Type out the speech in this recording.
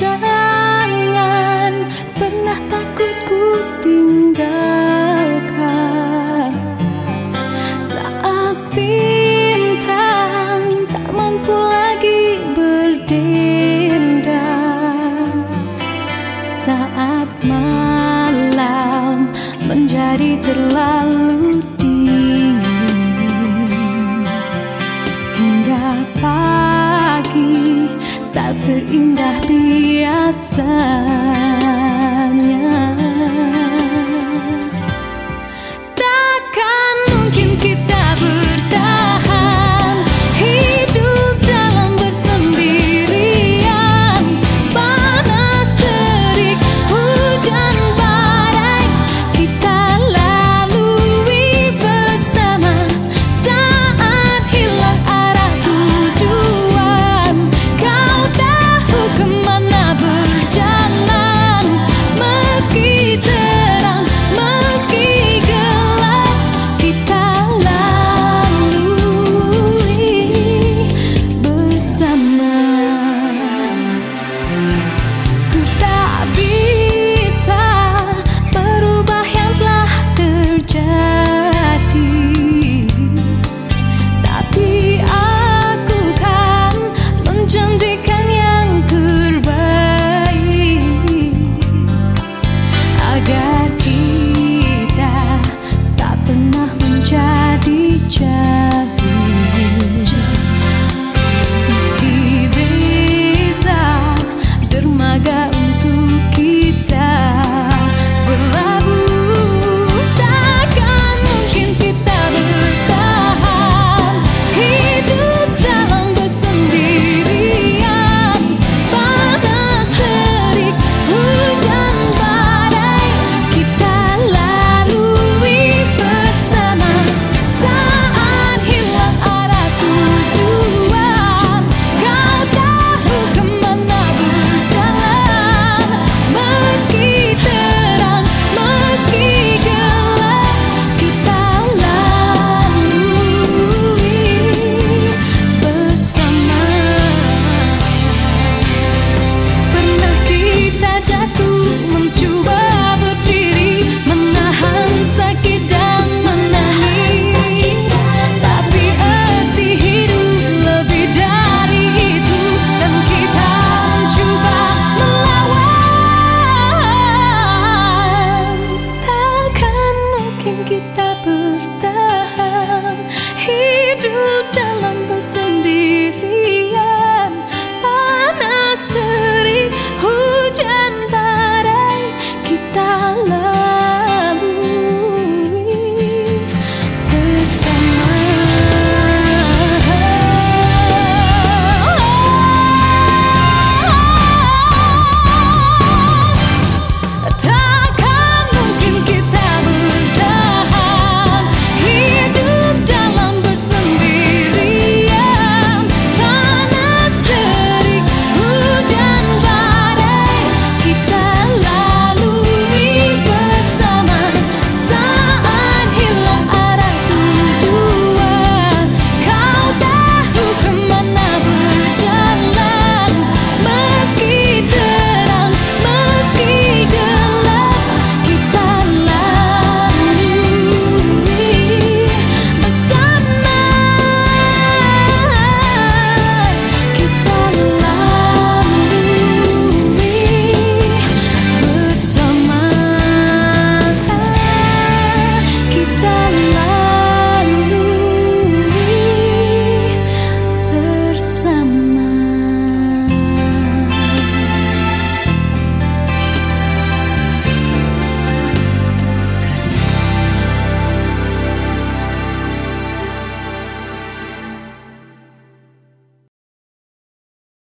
Jangan pernah takut ku tinggalkan. Saat bintang tak mampu lagi berdendam. Saat malam menjadi terlalu dingin. Hingga pagi seindah biasa